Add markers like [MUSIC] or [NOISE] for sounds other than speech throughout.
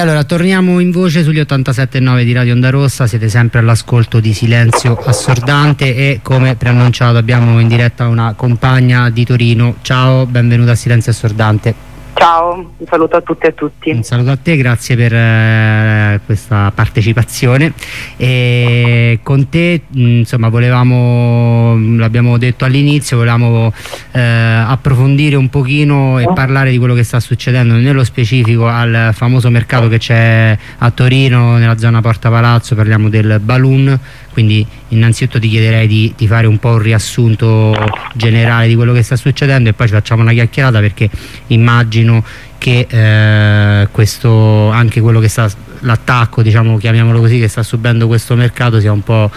allora torniamo in voce sugli 87.9 di Radio Onda Rossa, siete sempre all'ascolto di Silenzio Assordante e come preannunciato abbiamo in diretta una compagna di Torino. Ciao, benvenuta a Silenzio Assordante. Ciao, un saluto a tutti e a tutti. Un saluto a te, grazie per eh, questa partecipazione. E con te, insomma, volevamo, l'abbiamo detto all'inizio, volevamo eh, approfondire un pochino e parlare di quello che sta succedendo nello specifico al famoso mercato che c'è a Torino, nella zona Porta Palazzo, parliamo del Balloon quindi innanzitutto ti chiederei di, di, fare un po' un riassunto generale di quello che sta succedendo e poi ci facciamo una chiacchierata perché immagino che eh, questo, anche quello che sta l'attacco diciamo chiamiamolo così che sta subendo questo mercato sia un po'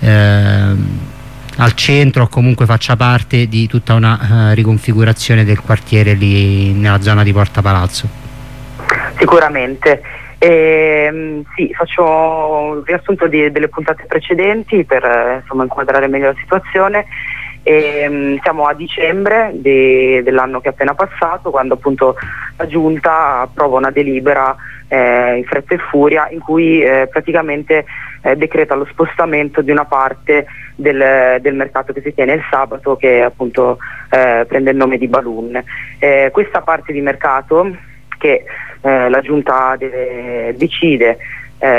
eh, al centro o comunque faccia parte di tutta una uh, riconfigurazione del quartiere lì nella zona di Porta Palazzo sicuramente e, sì, faccio un riassunto di, delle puntate precedenti per eh, insomma, inquadrare meglio la situazione. E, siamo a dicembre de, dell'anno che è appena passato, quando appunto la Giunta approva una delibera eh, in fretta e furia in cui eh, praticamente eh, decreta lo spostamento di una parte del, del, mercato che si tiene il sabato che appunto eh, prende il nome di Balloon. Eh, questa parte di mercato che eh, la giunta deve, decide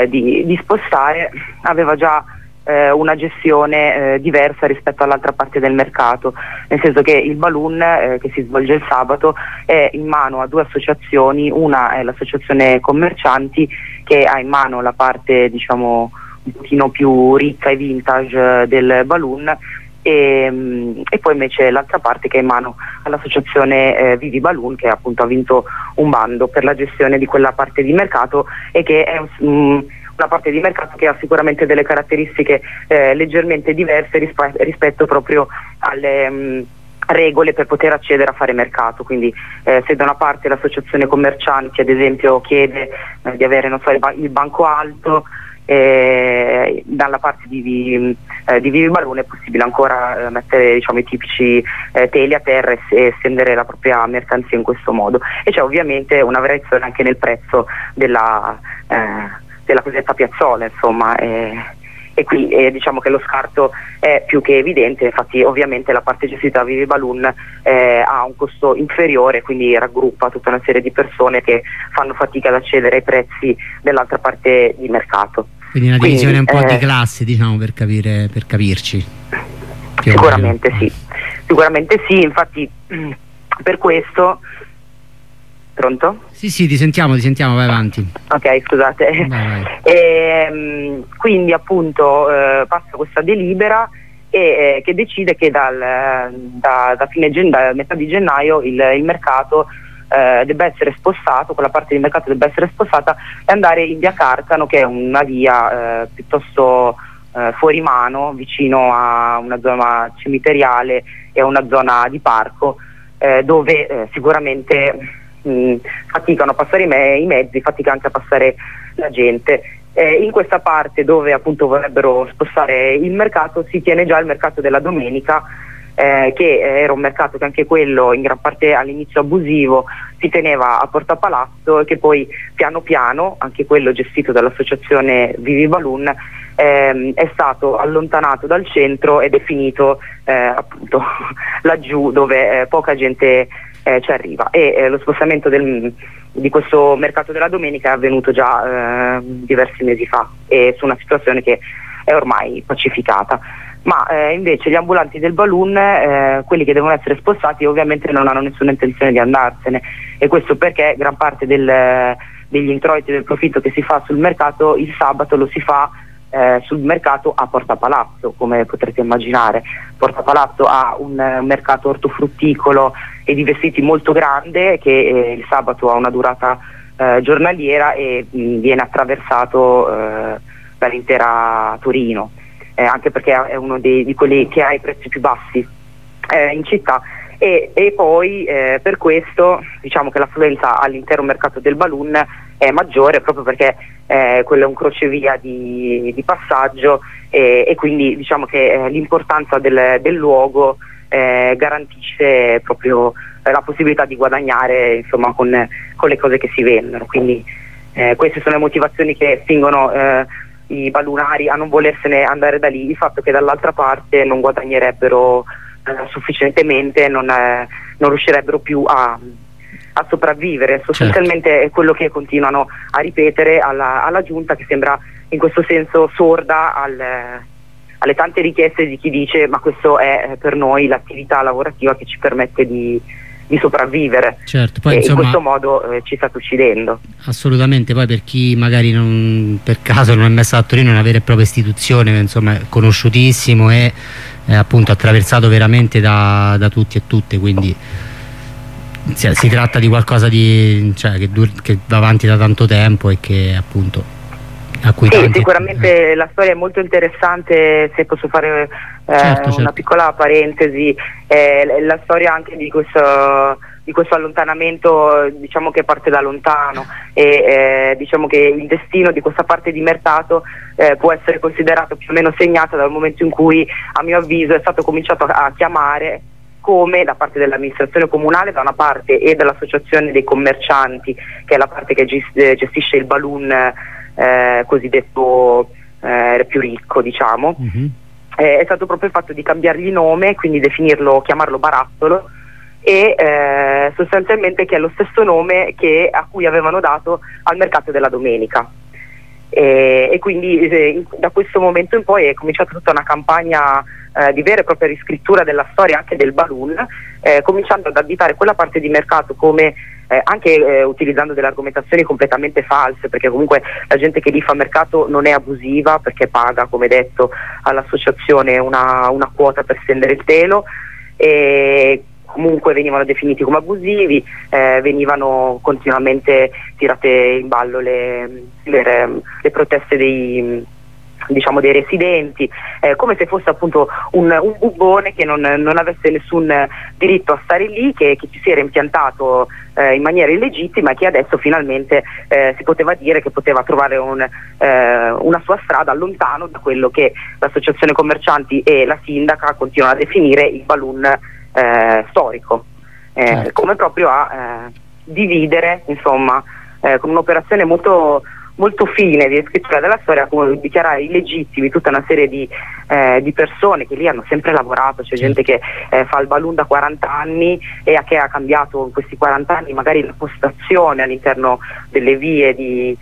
di, di, spostare aveva già eh, una gestione eh, diversa rispetto all'altra parte del mercato, nel senso che il balloon eh, che si svolge il sabato è in mano a due associazioni, una è l'associazione commercianti che ha in mano la parte diciamo un pochino più ricca e vintage del balloon. E, mm, e, poi invece l'altra parte che è in mano all'associazione eh, Vivi Balloon che appunto ha vinto un bando per la gestione di quella parte di mercato e che è um, una parte di mercato che ha sicuramente delle caratteristiche eh, leggermente diverse rispe rispetto proprio alle um, regole per poter accedere a fare mercato, quindi eh, se da una parte l'associazione commercianti ad esempio chiede eh, di avere so, il, ba il banco alto, eh, dalla parte di, eh, di Vivi Balloon è possibile ancora eh, mettere diciamo, i tipici eh, teli a terra e, e estendere la propria mercanzia in questo modo. E c'è ovviamente una variazione anche nel prezzo della, della cosiddetta piazzola insomma e qui eh, diciamo che lo scarto è più che evidente, infatti ovviamente la parte gestita da Vivi Balloon eh, ha un costo inferiore, quindi raggruppa tutta una serie di persone che fanno fatica ad accedere ai prezzi dell'altra parte di mercato. Quindi una divisione Quindi, un po' eh, di classe, diciamo, per, capire, per capirci. Sicuramente sì, sicuramente sì, infatti [CLEARS THROAT] per questo Pronto? Sì, sì, ti sentiamo, ti sentiamo, vai avanti. Ok, scusate. Vai, vai. E, [LAUGHS] ehm, quindi appunto eh, passa questa delibera e, eh, che decide che dal, da, da, fine da metà di gennaio il, il mercato eh, debba essere spostato, quella parte del mercato debba essere spostata e andare in via Carcano che è una via eh, piuttosto eh, fuori mano, vicino a una zona cimiteriale e a una zona di parco eh, dove eh, sicuramente mh, faticano a passare i, me i, mezzi, fatica anche a passare la gente. Eh, in questa parte dove appunto vorrebbero spostare il mercato si tiene già il mercato della domenica eh, che era un mercato che anche quello in gran parte all'inizio abusivo si teneva a Porta Palazzo e che poi piano piano, anche quello gestito dall'associazione Vivi Balloon, ehm, è stato allontanato dal centro ed è finito eh, appunto [LAUGHS] laggiù dove eh, poca gente eh, ci arriva. E eh, lo spostamento del, di questo mercato della domenica è avvenuto già eh, diversi mesi fa e su una situazione che è ormai pacificata. Ma eh, invece gli ambulanti del balloon, eh, quelli che devono essere spostati ovviamente non hanno nessuna intenzione di andarsene. E questo perché gran parte del, degli introiti del profitto che si fa sul mercato il sabato lo si fa eh, sul mercato a Porta Palazzo, come potrete immaginare. Porta Palazzo ha un, un mercato ortofrutticolo e di vestiti molto grande che eh, il sabato ha una durata eh, giornaliera e mh, viene attraversato eh, dall'intera Torino, eh, anche perché è uno dei, di quelli che ha i prezzi più bassi eh, in città. E, e poi per questo diciamo che l'affluenza all'intero mercato del balloon è maggiore proprio perché eh, quello è un crocevia di, di passaggio e, e, quindi diciamo che eh, l'importanza del, del, luogo eh, garantisce proprio la possibilità di guadagnare insomma, con, con, le cose che si vendono. Quindi eh, queste sono le motivazioni che spingono eh, i balunari a non volersene andare da lì, il fatto che dall'altra parte non guadagnerebbero eh, sufficientemente, non, non, riuscirebbero più a, a sopravvivere. Sostanzialmente certo. è quello che continuano a ripetere alla, alla giunta che sembra in questo senso sorda al, alle tante richieste di chi dice ma questo è per noi l'attività lavorativa che ci permette di, di sopravvivere certo, poi, e insomma, in questo modo eh, ci state uccidendo assolutamente poi per chi magari non, per caso non è messo a Torino è una vera e propria istituzione insomma è conosciutissimo e è appunto attraversato veramente da, da tutti e tutte quindi si, si tratta di qualcosa di, cioè, che, che va avanti da tanto tempo e che appunto a cui sì, sicuramente eh. la storia è molto interessante, se posso fare eh, certo, certo. una piccola parentesi, eh, la storia anche di questo, di questo allontanamento diciamo che parte da lontano e eh, diciamo che il destino di questa parte di mercato eh, può essere considerato più o meno segnato dal momento in cui a mio avviso è stato cominciato a chiamare come da parte dell'amministrazione comunale da una parte e dall'associazione dei commercianti che è la parte che gestisce il balloon eh, cosiddetto eh, più ricco diciamo uh-huh. è stato proprio il fatto di cambiargli nome quindi definirlo, chiamarlo barattolo e eh, sostanzialmente che è lo stesso nome che, a cui avevano dato al mercato della domenica e, e quindi eh, da questo momento in poi è cominciata tutta una campagna eh, di vera e propria riscrittura della storia anche del balloon, eh, cominciando ad additare quella parte di mercato come eh, anche eh, utilizzando delle argomentazioni completamente false, perché comunque la gente che lì fa mercato non è abusiva perché paga, come detto, all'associazione una, una quota per stendere il telo. E comunque venivano definiti come abusivi, eh, venivano continuamente tirate in ballo le, le, le proteste dei, diciamo, dei residenti, eh, come se fosse appunto un, un bubbone che non, non, avesse nessun diritto a stare lì, che, che ci si era impiantato eh, in maniera illegittima e che adesso finalmente eh, si poteva dire che poteva trovare un, eh, una sua strada lontano da quello che l'associazione commercianti e la sindaca continuano a definire il balloon eh, storico, eh, certo. come proprio a dividere insomma con un'operazione molto molto fine di scrittura della storia come dichiarare illegittimi tutta una serie di, eh, di, persone che lì hanno sempre lavorato, c'è gente che eh, fa il balloon da 40 anni e che ha cambiato in questi 40 anni magari la postazione all'interno delle vie di,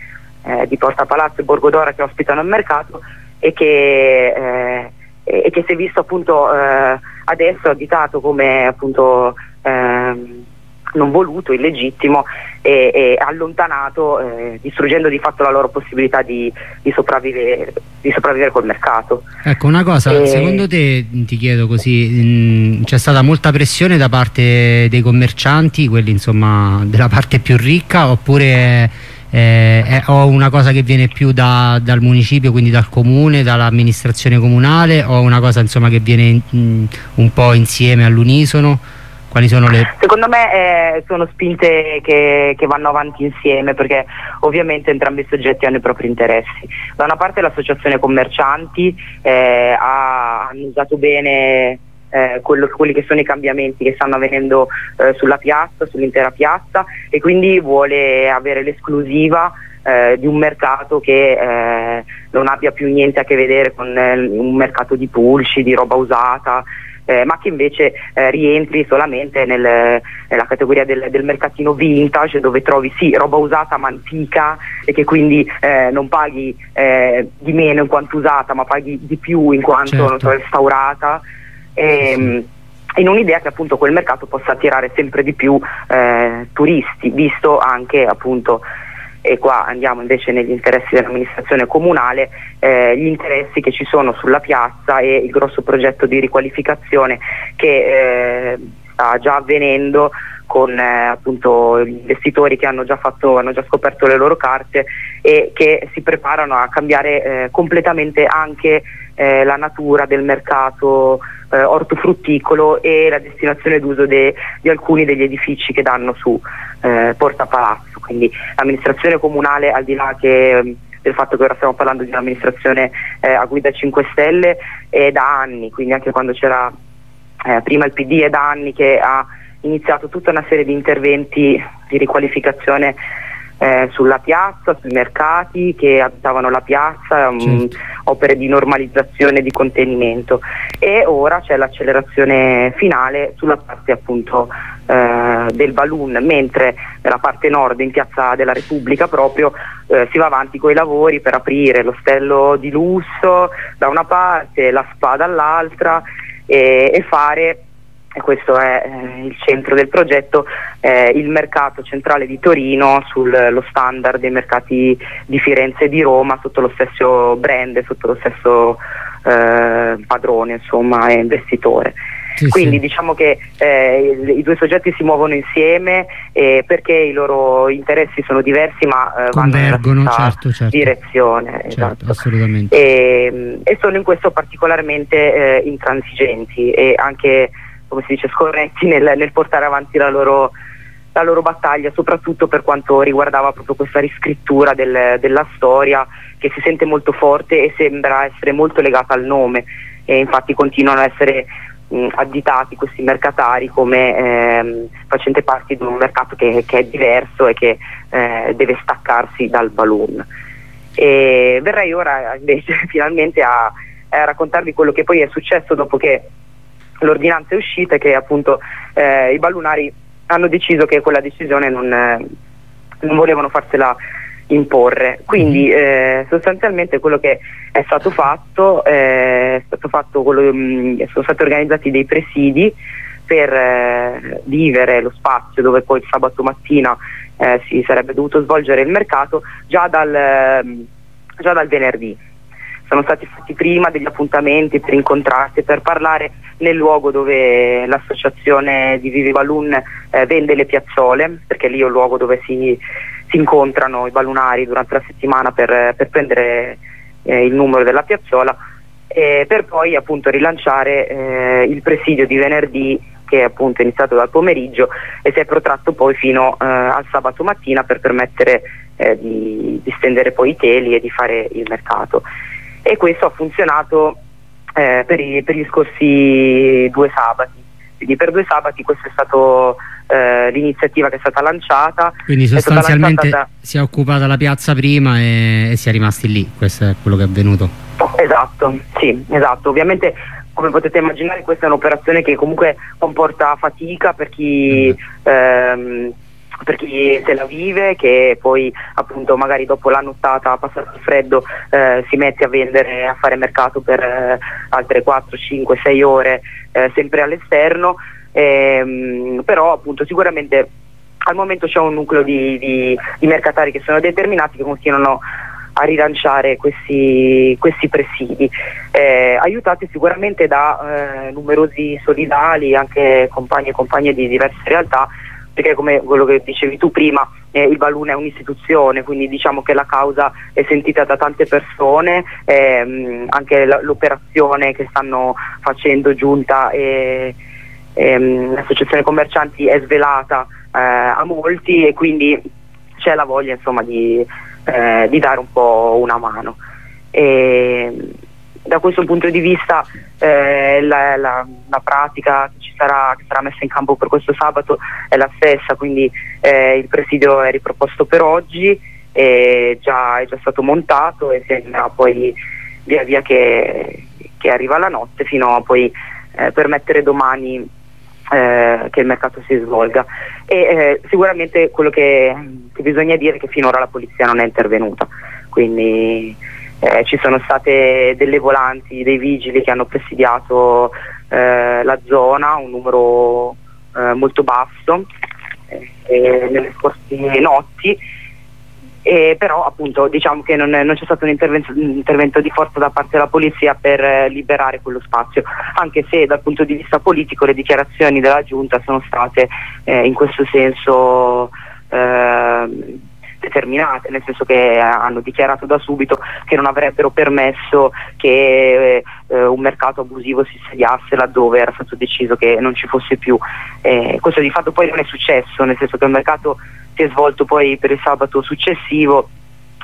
eh, di Porta Palazzo e Borgodora che ospitano il mercato e che, eh, e che si è visto appunto eh, adesso additato come appunto ehm, non voluto, illegittimo e, e allontanato, eh, distruggendo di fatto la loro possibilità di, di, sopravvivere, di sopravvivere, col mercato. Ecco, una cosa, e... secondo te, ti chiedo così, c'è stata molta pressione da parte dei commercianti, quelli insomma della parte più ricca, oppure eh, è, o una cosa che viene più da, dal municipio, quindi dal comune, dall'amministrazione comunale, o una cosa insomma che viene in, un po' insieme all'unisono? Quali sono le... Secondo me eh, sono spinte che, che, vanno avanti insieme perché ovviamente entrambi i soggetti hanno i propri interessi. Da una parte l'associazione commercianti eh, ha, hanno usato bene eh, quello, quelli che sono i cambiamenti che stanno avvenendo eh, sulla piazza, sull'intera piazza e quindi vuole avere l'esclusiva eh, di un mercato che eh, non abbia più niente a che vedere con un mercato di pulci, di roba usata eh, ma che invece eh, rientri solamente nel, nella categoria del, del, mercatino vintage dove trovi sì roba usata ma antica e che quindi eh, non paghi eh, di meno in quanto usata ma paghi di più in quanto certo. restaurata. E, sì in un'idea che appunto quel mercato possa attirare sempre di più eh, turisti, visto anche appunto e qua andiamo invece negli interessi dell'amministrazione comunale, eh, gli interessi che ci sono sulla piazza e il grosso progetto di riqualificazione che eh, sta già avvenendo con eh, appunto gli investitori che hanno già, fatto, hanno già, scoperto le loro carte e che si preparano a cambiare eh, completamente anche eh, la natura del mercato eh, ortofrutticolo e la destinazione d'uso de, di alcuni degli edifici che danno su eh, Porta Palazzo. Quindi l'amministrazione comunale, al di là che, del fatto che ora stiamo parlando di un'amministrazione eh, a guida 5 Stelle, è da anni, quindi anche quando c'era eh, prima il PD è da anni che ha iniziato tutta una serie di interventi di riqualificazione eh, sulla piazza, sui mercati che abitavano la piazza, um, certo. opere di normalizzazione e di contenimento e ora c'è l'accelerazione finale sulla parte appunto eh, del balloon, mentre nella parte nord in piazza della Repubblica proprio eh, si va avanti con i lavori per aprire l'ostello di lusso da una parte, la spa dall'altra e, e fare e questo è eh, il centro del progetto, eh, il mercato centrale di Torino sullo standard dei mercati di Firenze e di Roma sotto lo stesso brand, sotto lo stesso eh, padrone insomma, e investitore. Sì, Quindi sì. diciamo che eh, i, due soggetti si muovono insieme perché i loro interessi sono diversi ma eh, vanno nella certo, certo. direzione. Certo, esatto. e, e, sono in questo particolarmente eh, intransigenti e anche come si dice, scorretti nel, nel portare avanti la loro, la loro, battaglia, soprattutto per quanto riguardava proprio questa riscrittura del, della storia che si sente molto forte e sembra essere molto legata al nome e infatti continuano a essere mh, additati questi mercatari come ehm, facente parte di un mercato che, che è diverso e che eh, deve staccarsi dal balloon. E verrei ora invece [LAUGHS] finalmente a, a raccontarvi quello che poi è successo dopo che l'ordinanza è uscita e che appunto eh, i ballunari hanno deciso che quella decisione non, eh, non volevano farsela imporre. Quindi mm-hmm. eh, sostanzialmente quello che è stato fatto eh, è stato fatto quello, mh, mm, sono stati organizzati dei presidi per eh, vivere lo spazio dove poi il sabato mattina eh, si sarebbe dovuto svolgere il mercato già dal, mm, già dal venerdì sono stati fatti prima degli appuntamenti per incontrarsi, per parlare nel luogo dove l'associazione di Vivi Balloon eh, vende le piazzole, perché lì è un luogo dove si, si incontrano i ballunari durante la settimana per, per prendere eh, il numero della piazzola, eh, per poi appunto rilanciare eh, il presidio di venerdì che è appunto iniziato dal pomeriggio e si è protratto poi fino eh, al sabato mattina per permettere eh, di, di stendere poi i teli e di fare il mercato e questo ha funzionato eh, per, i, per, gli scorsi due sabati. Quindi per due sabati questa è stata eh, l'iniziativa che è stata lanciata. Quindi sostanzialmente da... si è occupata la piazza prima e, e si è rimasti lì, questo è quello che è avvenuto. Esatto, sì, esatto. Ovviamente come potete immaginare questa è un'operazione che comunque comporta fatica per chi... Mm. Ehm, per chi se la vive, che poi appunto magari dopo la nottata passata il freddo eh, si mette a vendere, a fare mercato per eh, altre 4, 5, 6 ore eh, sempre all'esterno, ehm, però appunto sicuramente al momento c'è un nucleo di, di, di, mercatari che sono determinati che continuano a rilanciare questi, questi presidi, eh, aiutati sicuramente da eh, numerosi solidali, anche compagni e compagne di diverse realtà perché come quello che dicevi tu prima eh, il Balloon è un'istituzione, quindi diciamo che la causa è sentita da tante persone, ehm, anche l'operazione che stanno facendo Giunta e ehm, l'associazione commercianti è svelata eh, a molti e quindi c'è la voglia insomma, di, eh, di, dare un po' una mano. E, da questo punto di vista eh, la, la, la, pratica che, sarà, che, sarà, messa in campo per questo sabato è la stessa, quindi eh, il presidio è riproposto per oggi, è già, è già stato montato e si andrà poi via via che, che, arriva la notte fino a poi eh, permettere domani eh, che il mercato si svolga. E eh, sicuramente quello che, che bisogna dire è che finora la polizia non è intervenuta, quindi eh, ci sono state delle volanti, dei vigili che hanno presidiato eh, la zona, un numero eh, molto basso eh, nelle scorse notti, però appunto diciamo che non, non c'è stato un intervento, un intervento, di forza da parte della polizia per eh, liberare quello spazio, anche se dal punto di vista politico le dichiarazioni della giunta sono state eh, in questo senso determinate, nel senso che hanno dichiarato da subito che non avrebbero permesso che eh, un mercato abusivo si sediasse laddove era stato deciso che non ci fosse più. Eh, questo di fatto poi non è successo, nel senso che il mercato si è svolto poi per il sabato successivo,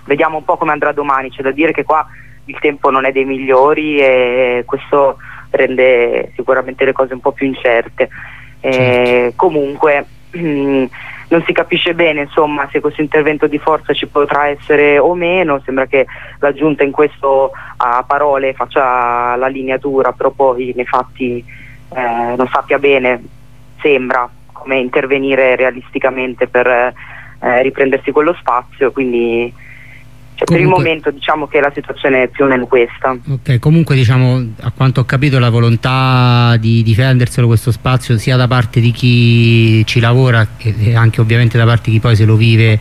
vediamo un po' come andrà domani, c'è da dire che qua il tempo non è dei migliori e questo rende sicuramente le cose un po' più incerte. Eh, comunque [CLEARS THROAT] non si capisce bene insomma, se questo intervento di forza ci potrà essere o meno, sembra che la Giunta in questo a parole faccia la linea dura, però poi nei fatti eh, non sappia bene, sembra, come intervenire realisticamente per eh, riprendersi quello spazio, quindi cioè, per il momento diciamo che la situazione è più o meno questa. Ok, comunque diciamo, a quanto ho capito la volontà di difenderselo questo spazio sia da parte di chi ci lavora e anche ovviamente da parte di chi poi se lo vive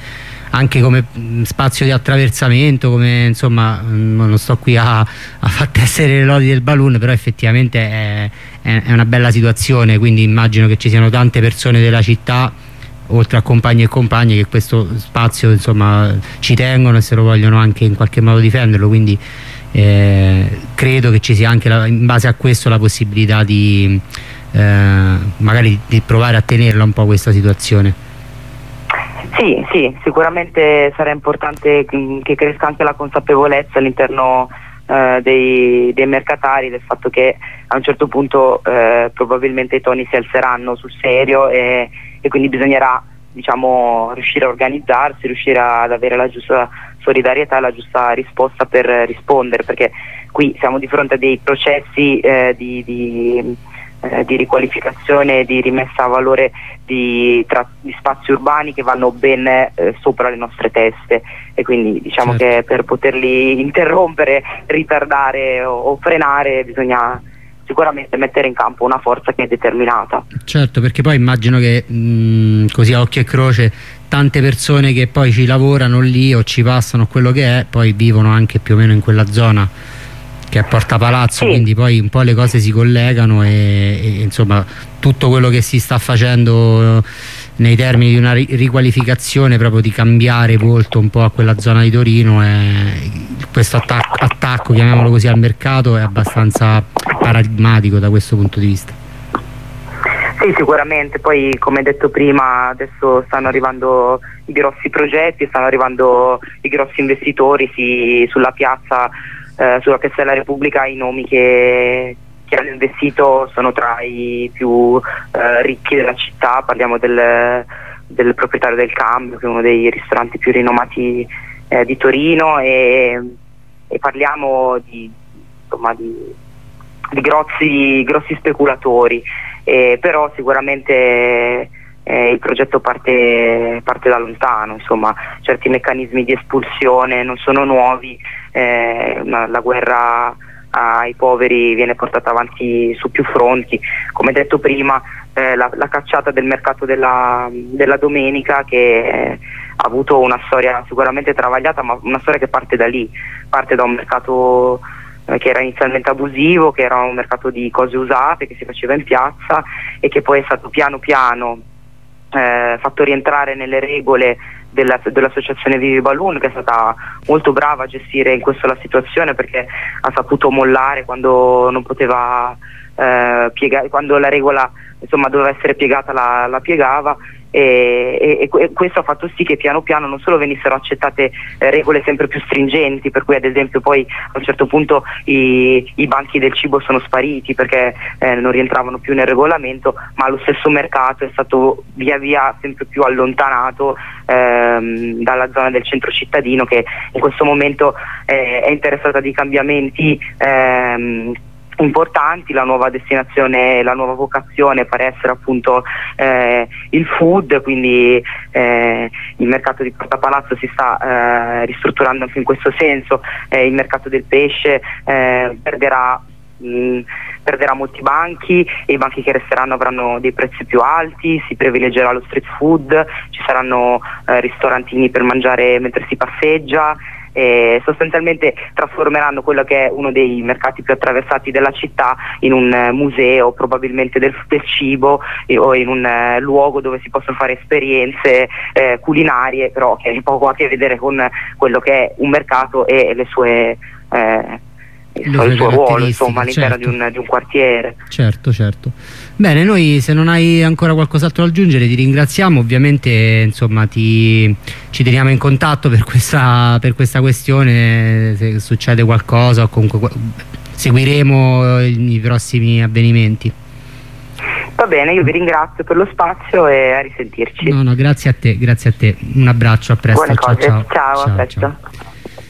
anche come spazio di attraversamento, come insomma non sto qui a, a far tessere le lodi del balloon, però effettivamente è, è, è una bella situazione, quindi immagino che ci siano tante persone della città oltre a compagni e compagni che questo spazio insomma, ci tengono e se lo vogliono anche in qualche modo difenderlo. Quindi eh, credo che ci sia anche la, in base a questo la possibilità di eh, magari di provare a tenerla un po' questa situazione. Sì, sì, sicuramente sarà importante che cresca anche la consapevolezza all'interno eh, dei, dei, mercatari del fatto che a un certo punto eh, probabilmente i toni si alzeranno sul serio e, e quindi bisognerà diciamo, riuscire a organizzarsi, riuscire ad avere la giusta solidarietà e la giusta risposta per rispondere, perché qui siamo di fronte a dei processi eh, di, di, eh, di, riqualificazione, di rimessa a valore di, tra, di spazi urbani che vanno ben eh, sopra le nostre teste e quindi diciamo certo. che per poterli [LAUGHS] interrompere, ritardare o, o frenare bisogna sicuramente mettere in campo una forza che è determinata. Certo, perché poi immagino che mh, così a occhio e croce tante persone che poi ci lavorano lì o ci passano quello che è, poi vivono anche più o meno in quella zona che è Porta Palazzo, sì. quindi poi un po' le cose si collegano e, e insomma tutto quello che si sta facendo nei termini di una riqualificazione proprio di cambiare volto un po' a quella zona di Torino questo attacco, attacco chiamiamolo così al mercato è abbastanza paradigmatico da questo punto di vista? Sì sicuramente. Poi come detto prima adesso stanno arrivando i grossi progetti stanno arrivando i grossi investitori sì, sulla piazza eh, sulla piazza della Repubblica i nomi che che hanno investito sono tra i più eh, ricchi della città, parliamo del, del, proprietario del Cambio, che è uno dei ristoranti più rinomati eh, di Torino e, e parliamo di, insomma, di, di grossi, grossi, speculatori, eh, però sicuramente il progetto parte, parte, da lontano, insomma, certi meccanismi di espulsione non sono nuovi, eh, la guerra ai poveri viene portata avanti su più fronti. Come detto prima, eh, la, la, cacciata del mercato della, della domenica che eh, ha avuto una storia sicuramente travagliata, ma una storia che parte da lì, parte da un mercato eh, che era inizialmente abusivo, che era un mercato di cose usate, che si faceva in piazza e che poi è stato piano piano eh, fatto rientrare nelle regole della, dell'associazione Vivi Balloon che è stata molto brava a gestire in questo la situazione perché ha saputo mollare quando non poteva eh, piegare, quando la regola insomma, doveva essere piegata la, la piegava e, e, e, questo ha fatto sì che piano piano non solo venissero accettate eh, regole sempre più stringenti, per cui ad esempio poi a un certo punto i, i banchi del cibo sono spariti perché eh, non rientravano più nel regolamento, ma lo stesso mercato è stato via via sempre più allontanato ehm, dalla zona del centro cittadino che in questo momento eh, è interessata di cambiamenti ehm, importanti, la nuova destinazione, la nuova vocazione pare essere appunto eh, il food, quindi eh, il mercato di Porta Palazzo si sta eh, ristrutturando anche in questo senso, eh, il mercato del pesce eh, perderà mh, perderà molti banchi e i banchi che resteranno avranno dei prezzi più alti, si privilegerà lo street food, ci saranno eh, ristorantini per mangiare mentre si passeggia eh, sostanzialmente trasformeranno quello che è uno dei mercati più attraversati della città in un eh, museo probabilmente del, del cibo eh, o in un eh, luogo dove si possono fare esperienze eh, culinarie però che hanno poco a che vedere con quello che è un mercato e le sue eh, il suo, ruolo insomma, all'interno certo. di, di, un, quartiere. Certo, certo. Bene, noi se non hai ancora qualcos'altro da aggiungere ti ringraziamo, ovviamente insomma, ti, ci teniamo in contatto per questa, per questa questione, se succede qualcosa o comunque seguiremo i, i prossimi avvenimenti. Va bene, io vi ringrazio per lo spazio e a risentirci. No, no, grazie a te, grazie a te. Un abbraccio, a presto. Buone ciao, cose. ciao. ciao, ciao a presto. Ciao.